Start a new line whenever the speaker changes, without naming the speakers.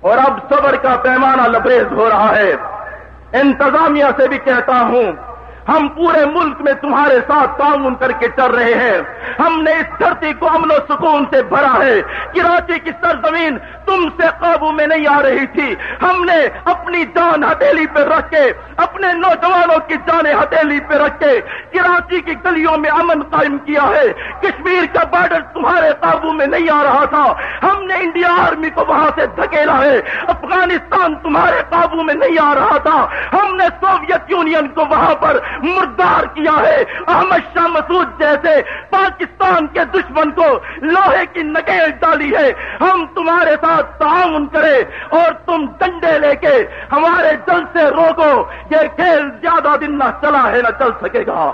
اور اب صبر کا پیمانہ لبریز ہو رہا ہے۔ انتظامیہ سے بھی کہتا ہوں، ہم پورے ملک میں تمہارے ساتھ تعاون کر کے چل رہے ہیں۔ ہم نے اس دھرتی کو امن و سکون سے بھرا ہے کراچی کی سرزمین تم سے قابو میں نہیں آ رہی تھی۔ ہم نے اپنی جان ہتھیلی پہ رکھ کے، اپنے نوجوانوں کی جانیں ہتھیلی پہ رکھ کے، کراچی کی گلیوں میں امن قائم کیا ہے۔ کشمیر کا بارڈر تمہارے قابو میں نہیں آ رہا تھا۔ ہم نے انڈیا آرمی کو وہاں سے دھکیلا ہے۔ افغانستان تمہارے قابو میں نہیں آ رہا تھا۔ ہم نے سوویت یونین کو وہاں پر مردار کیا ہے۔ احمد شاہ مسعود جیسے پاکستان کے دشمن کو لوہے کی نکیل ڈالی ہے۔ ہم تمہارے ساتھ تعاون کرے اور تم ڈنڈے لے کے ہمارے جل سے روکو۔ یہ کھیل زیادہ دن نہ چلا ہے، نہ چل سکے گا۔